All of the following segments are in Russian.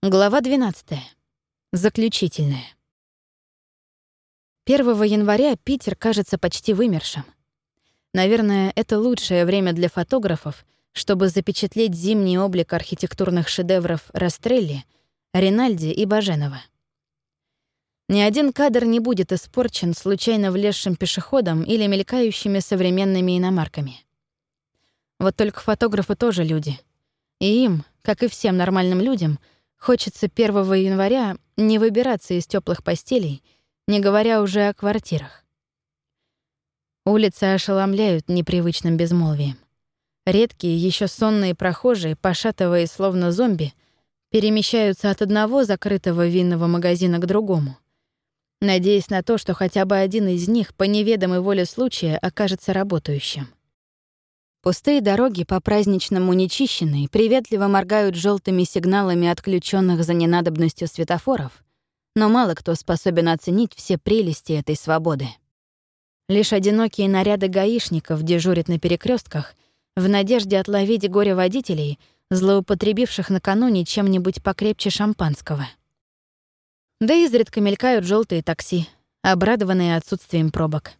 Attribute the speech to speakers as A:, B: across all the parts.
A: Глава 12. Заключительная. 1 января Питер кажется почти вымершим. Наверное, это лучшее время для фотографов, чтобы запечатлеть зимний облик архитектурных шедевров Растрелли, Ринальди и Баженова. Ни один кадр не будет испорчен случайно влезшим пешеходом или мелькающими современными иномарками. Вот только фотографы тоже люди. И им, как и всем нормальным людям, хочется 1 января не выбираться из теплых постелей, не говоря уже о квартирах. Улицы ошеломляют непривычным безмолвием. Редкие, еще сонные прохожие, пошатываясь словно зомби, перемещаются от одного закрытого винного магазина к другому — надеясь на то, что хотя бы один из них по неведомой воле случая окажется работающим. Пустые дороги по праздничному нечищенной приветливо моргают желтыми сигналами отключенных за ненадобностью светофоров, но мало кто способен оценить все прелести этой свободы. Лишь одинокие наряды гаишников дежурят на перекрестках в надежде отловить горе-водителей, злоупотребивших накануне чем-нибудь покрепче шампанского. Да и изредка мелькают желтые такси, обрадованные отсутствием пробок.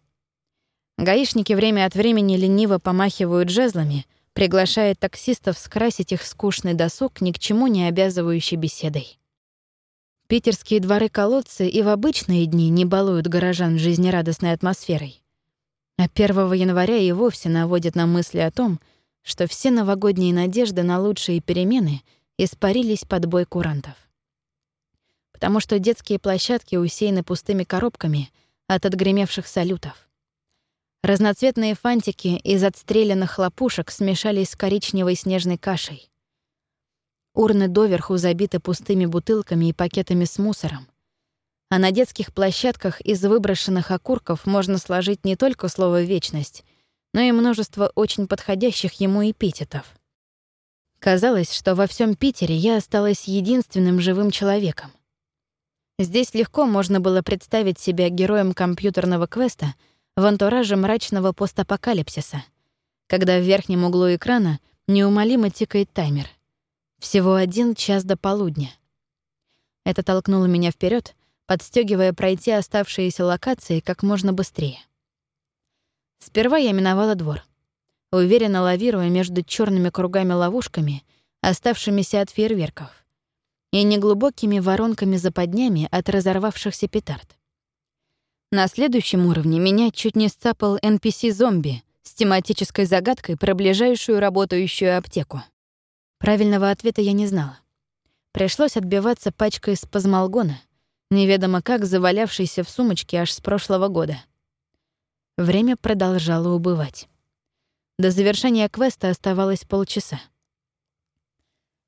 A: Гаишники время от времени лениво помахивают жезлами, приглашая таксистов скрасить их скучный досуг ни к чему не обязывающей беседой. Питерские дворы-колодцы и в обычные дни не балуют горожан жизнерадостной атмосферой. А 1 января и вовсе наводят на мысли о том, что все новогодние надежды на лучшие перемены испарились под бой курантов потому что детские площадки усеяны пустыми коробками от отгремевших салютов. Разноцветные фантики из отстрелянных хлопушек смешались с коричневой снежной кашей. Урны доверху забиты пустыми бутылками и пакетами с мусором. А на детских площадках из выброшенных окурков можно сложить не только слово «вечность», но и множество очень подходящих ему эпитетов. Казалось, что во всем Питере я осталась единственным живым человеком. Здесь легко можно было представить себя героем компьютерного квеста в антураже мрачного постапокалипсиса, когда в верхнем углу экрана неумолимо тикает таймер. Всего один час до полудня. Это толкнуло меня вперед, подстегивая пройти оставшиеся локации как можно быстрее. Сперва я миновала двор, уверенно лавируя между черными кругами-ловушками, оставшимися от фейерверков и неглубокими воронками-западнями от разорвавшихся петард. На следующем уровне меня чуть не сцапал NPC-зомби с тематической загадкой про ближайшую работающую аптеку. Правильного ответа я не знала. Пришлось отбиваться пачкой спазмалгона, неведомо как завалявшейся в сумочке аж с прошлого года. Время продолжало убывать. До завершения квеста оставалось полчаса.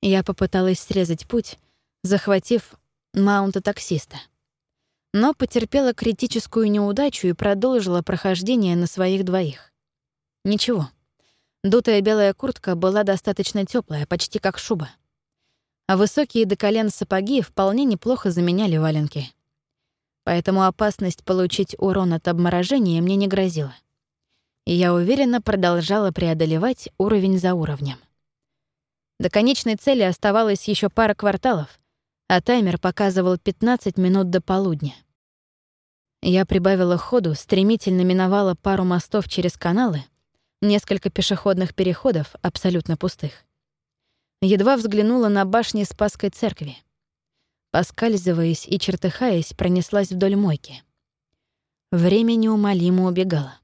A: Я попыталась срезать путь, захватив маунта таксиста. Но потерпела критическую неудачу и продолжила прохождение на своих двоих. Ничего. Дутая белая куртка была достаточно теплая, почти как шуба. А высокие до колен сапоги вполне неплохо заменяли валенки. Поэтому опасность получить урон от обморожения мне не грозила. И я уверенно продолжала преодолевать уровень за уровнем. До конечной цели оставалось еще пара кварталов, а таймер показывал 15 минут до полудня. Я прибавила ходу, стремительно миновала пару мостов через каналы, несколько пешеходных переходов, абсолютно пустых. Едва взглянула на башни Спасской церкви. Поскальзываясь и чертыхаясь, пронеслась вдоль мойки. Время неумолимо убегало.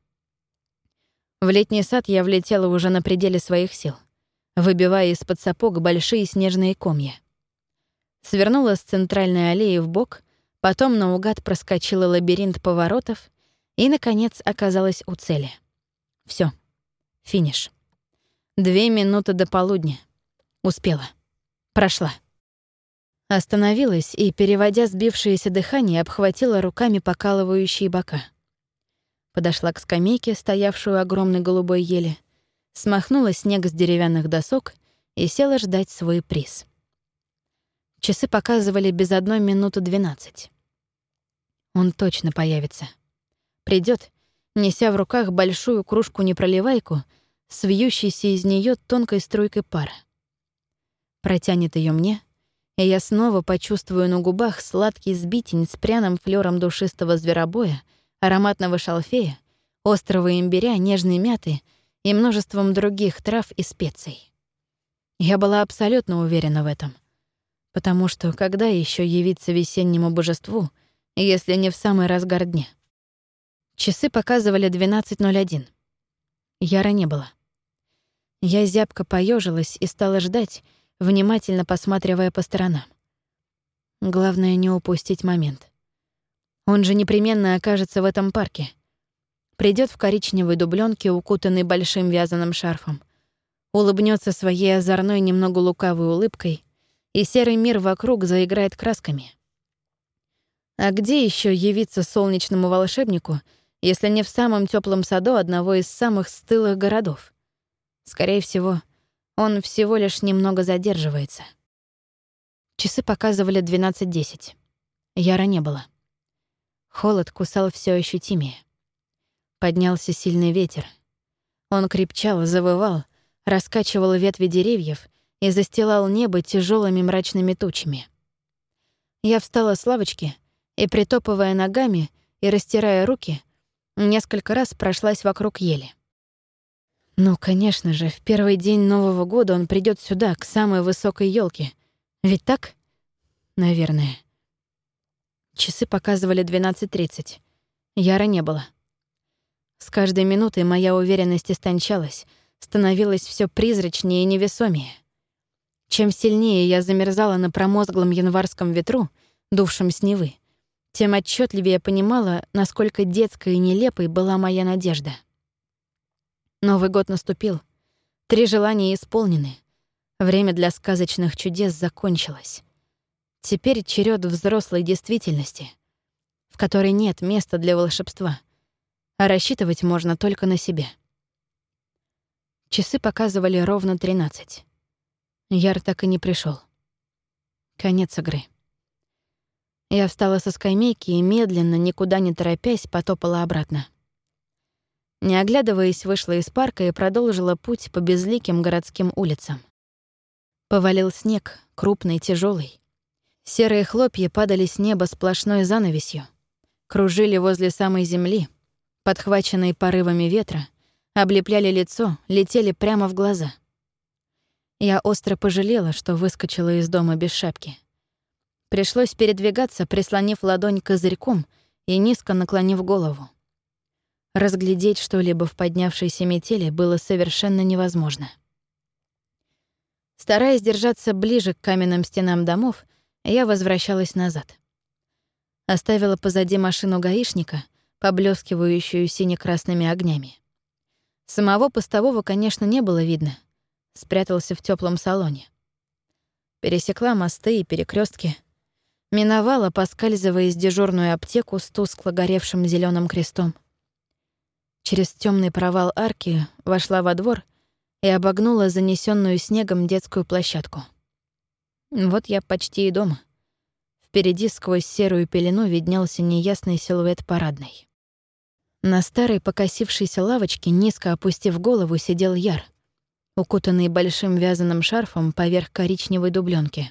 A: В летний сад я влетела уже на пределе своих сил, выбивая из-под сапог большие снежные комья свернула с центральной аллеи в бок, потом наугад проскочила лабиринт поворотов и, наконец, оказалась у цели. Все, Финиш. Две минуты до полудня. Успела. Прошла. Остановилась и, переводя сбившееся дыхание, обхватила руками покалывающие бока. Подошла к скамейке, стоявшую огромной голубой ели, смахнула снег с деревянных досок и села ждать свой приз. Часы показывали без одной минуты двенадцать. Он точно появится. Придет, неся в руках большую кружку-непроливайку с из нее тонкой струйкой пара. Протянет ее мне, и я снова почувствую на губах сладкий сбитень с пряным флером душистого зверобоя, ароматного шалфея, острого имбиря, нежной мяты и множеством других трав и специй. Я была абсолютно уверена в этом, потому что когда еще явиться весеннему божеству, если не в самый разгар дня? Часы показывали 12.01. Яра не было. Я зябко поежилась и стала ждать, внимательно посматривая по сторонам. Главное — не упустить момент. Он же непременно окажется в этом парке. Придет в коричневой дубленке, укутанный большим вязаным шарфом, улыбнется своей озорной, немного лукавой улыбкой, и серый мир вокруг заиграет красками. А где еще явиться солнечному волшебнику, если не в самом теплом саду одного из самых стылых городов? Скорее всего, он всего лишь немного задерживается. Часы показывали 12.10. Яра не было. Холод кусал все ощутимее. Поднялся сильный ветер. Он крепчал, завывал, раскачивал ветви деревьев и застилал небо тяжелыми мрачными тучами. Я встала с лавочки и, притопывая ногами и растирая руки, несколько раз прошлась вокруг ели. Ну, конечно же, в первый день Нового года он придет сюда, к самой высокой елке. Ведь так? Наверное. Часы показывали 12.30. Яра не было. С каждой минутой моя уверенность истончалась, становилась все призрачнее и невесомее. Чем сильнее я замерзала на промозглом январском ветру, дувшем с Невы, тем отчетливее понимала, насколько детской и нелепой была моя надежда. Новый год наступил. Три желания исполнены. Время для сказочных чудес закончилось. Теперь черед взрослой действительности, в которой нет места для волшебства, а рассчитывать можно только на себя. Часы показывали ровно 13. Яр так и не пришел. Конец игры. Я встала со скамейки и медленно, никуда не торопясь, потопала обратно. Не оглядываясь, вышла из парка и продолжила путь по безликим городским улицам. Повалил снег, крупный, тяжелый. Серые хлопья падали с неба сплошной занавесью, кружили возле самой земли, подхваченные порывами ветра, облепляли лицо, летели прямо в глаза. Я остро пожалела, что выскочила из дома без шапки. Пришлось передвигаться, прислонив ладонь козырьком и низко наклонив голову. Разглядеть что-либо в поднявшейся метели было совершенно невозможно. Стараясь держаться ближе к каменным стенам домов, я возвращалась назад. Оставила позади машину гаишника, поблескивающую сине-красными огнями. Самого постового, конечно, не было видно. Спрятался в теплом салоне. Пересекла мосты и перекрестки, миновала, поскальзываясь дежурную аптеку с тускло горевшим зеленым крестом — Через темный провал арки вошла во двор и обогнула занесенную снегом детскую площадку. Вот я почти и дома. Впереди сквозь серую пелену виднелся неясный силуэт парадной. На старой покосившейся лавочке, низко опустив голову, сидел Яр, укутанный большим вязаным шарфом поверх коричневой дубленки.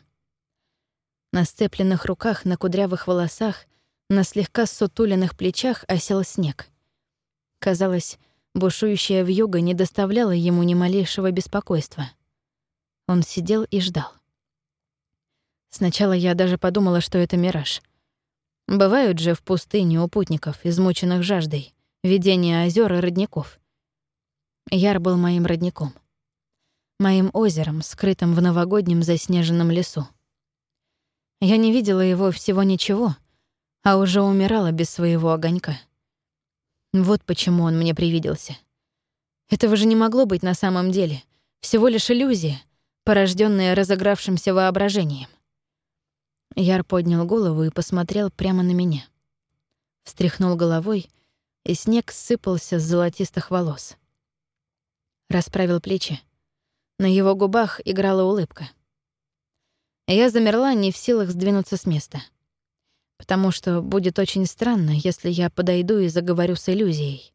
A: На сцепленных руках, на кудрявых волосах, на слегка сутуленных плечах осел снег — Казалось, бушующая вьюга не доставляла ему ни малейшего беспокойства. Он сидел и ждал. Сначала я даже подумала, что это мираж. Бывают же в пустыне у путников, измученных жаждой, видение озер и родников. Яр был моим родником. Моим озером, скрытым в новогоднем заснеженном лесу. Я не видела его всего ничего, а уже умирала без своего огонька. Вот почему он мне привиделся. Этого же не могло быть на самом деле. Всего лишь иллюзия, порожденная разыгравшимся воображением. Яр поднял голову и посмотрел прямо на меня. Встряхнул головой, и снег сыпался с золотистых волос. Расправил плечи. На его губах играла улыбка. Я замерла, не в силах сдвинуться с места — потому что будет очень странно, если я подойду и заговорю с иллюзией.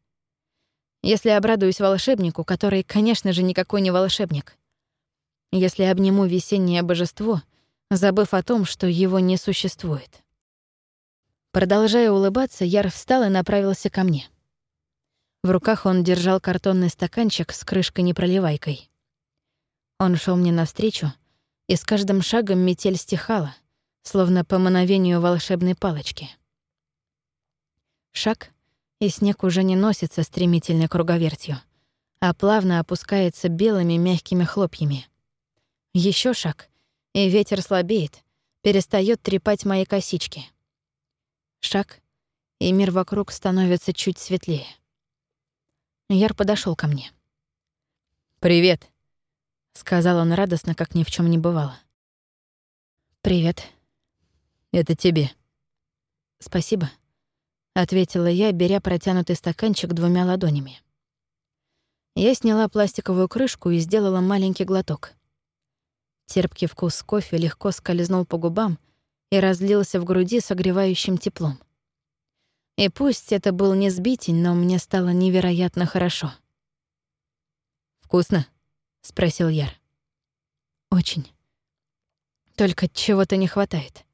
A: Если обрадуюсь волшебнику, который, конечно же, никакой не волшебник. Если обниму весеннее божество, забыв о том, что его не существует. Продолжая улыбаться, Яр встал и направился ко мне. В руках он держал картонный стаканчик с крышкой-непроливайкой. Он шел мне навстречу, и с каждым шагом метель стихала, словно по мановению волшебной палочки. Шаг, и снег уже не носится стремительной круговертью, а плавно опускается белыми мягкими хлопьями. Еще шаг, и ветер слабеет, перестает трепать мои косички. Шаг, и мир вокруг становится чуть светлее. Яр подошел ко мне.
B: «Привет», —
A: сказал он радостно, как ни в чем не бывало. «Привет».
B: «Это тебе».
A: «Спасибо», — ответила я, беря протянутый стаканчик двумя ладонями. Я сняла пластиковую крышку и сделала маленький глоток. Терпкий вкус кофе легко скользнул по губам и разлился в груди согревающим теплом. И пусть это был не сбитень, но мне стало невероятно хорошо.
B: «Вкусно?»
A: — спросил Яр. «Очень. Только чего-то не хватает».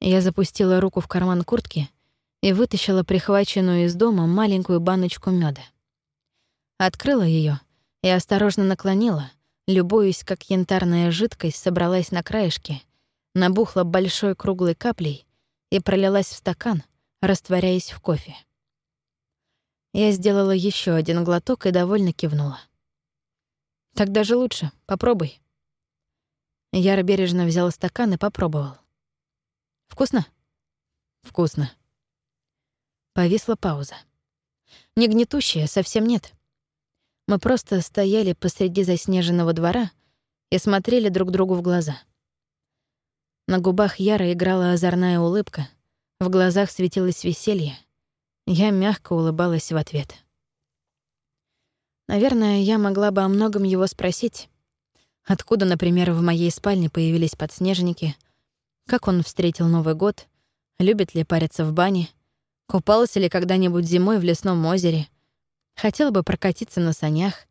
A: Я запустила руку в карман куртки и вытащила прихваченную из дома маленькую баночку меда. Открыла ее и осторожно наклонила, любуясь, как янтарная жидкость собралась на краешке, набухла большой круглой каплей и пролилась в стакан, растворяясь в кофе. Я сделала еще один глоток и довольно кивнула. «Так даже лучше. Попробуй». Яр бережно взял стакан и попробовал. «Вкусно?»
B: «Вкусно».
A: Повисла пауза. Не гнетущая, совсем нет. Мы просто стояли посреди заснеженного двора и смотрели друг другу в глаза. На губах Яра играла озорная улыбка, в глазах светилось веселье. Я мягко улыбалась в ответ. Наверное, я могла бы о многом его спросить. Откуда, например, в моей спальне появились подснежники, как он встретил Новый год, любит ли париться в бане, купался ли когда-нибудь зимой в лесном озере, хотел бы прокатиться на санях,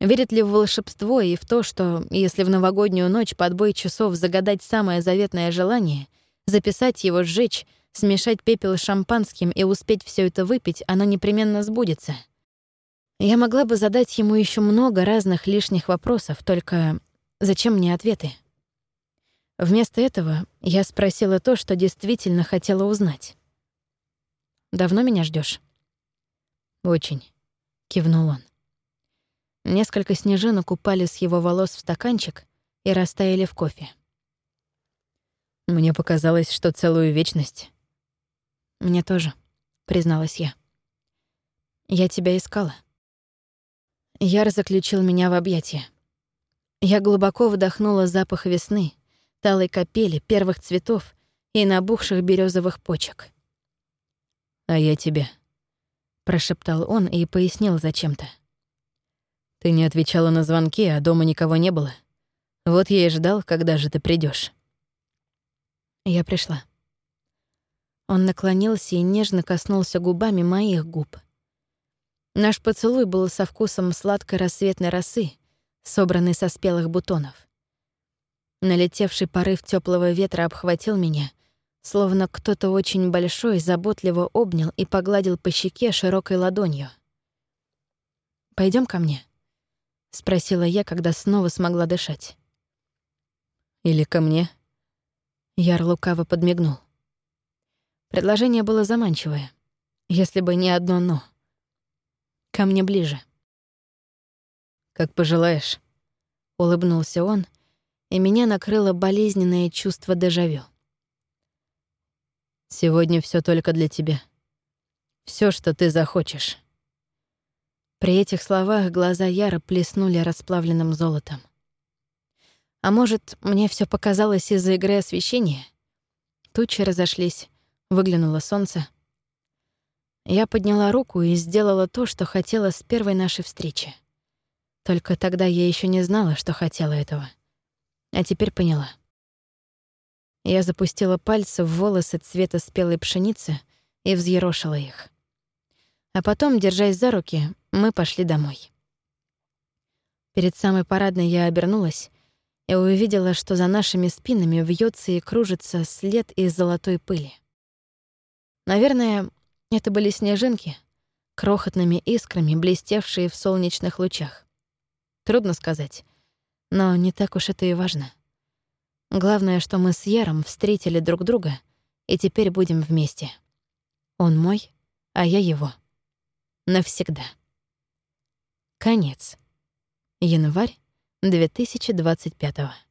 A: верит ли в волшебство и в то, что, если в новогоднюю ночь под бой часов загадать самое заветное желание, записать его, сжечь — смешать пепел с шампанским и успеть все это выпить, оно непременно сбудется. Я могла бы задать ему еще много разных лишних вопросов, только зачем мне ответы? Вместо этого я спросила то, что действительно хотела узнать. «Давно меня ждешь?
B: «Очень», —
A: кивнул он. Несколько снежинок упали с его волос в стаканчик и растаяли в кофе.
B: Мне показалось, что целую вечность.
A: «Мне тоже», — призналась я. «Я тебя искала». Яр заключил меня в объятия. Я глубоко вдохнула запах весны, талой капели, первых цветов и набухших березовых почек.
B: «А я тебя», —
A: прошептал он и пояснил зачем-то.
B: «Ты не отвечала на звонки, а дома никого не было. Вот я и ждал, когда же ты придешь.
A: Я пришла. Он наклонился и нежно коснулся губами моих губ. Наш поцелуй был со вкусом сладкой рассветной росы, собранной со спелых бутонов. Налетевший порыв теплого ветра обхватил меня, словно кто-то очень большой заботливо обнял и погладил по щеке широкой ладонью. Пойдем ко мне?» — спросила я, когда снова смогла дышать.
B: «Или ко мне?»
A: Яр лукаво подмигнул. Предложение было заманчивое, если бы не одно «но». Ко мне ближе.
B: «Как пожелаешь», —
A: улыбнулся он, и меня накрыло болезненное чувство дежавю.
B: «Сегодня все только для тебя. Все, что ты захочешь».
A: При этих словах глаза Яра плеснули расплавленным золотом. А может, мне все показалось из-за игры освещения? Тучи разошлись, Выглянуло солнце. Я подняла руку и сделала то, что хотела с первой нашей встречи. Только тогда я еще не знала, что хотела этого. А теперь поняла. Я запустила пальцы в волосы цвета спелой пшеницы и взъерошила их. А потом, держась за руки, мы пошли домой. Перед самой парадной я обернулась и увидела, что за нашими спинами вьется и кружится след из золотой пыли. Наверное, это были снежинки, крохотными искрами, блестевшие в солнечных лучах. Трудно сказать, но не так уж это и важно. Главное, что мы с Яром встретили друг друга и теперь будем вместе. Он мой, а я его. Навсегда. Конец. Январь 2025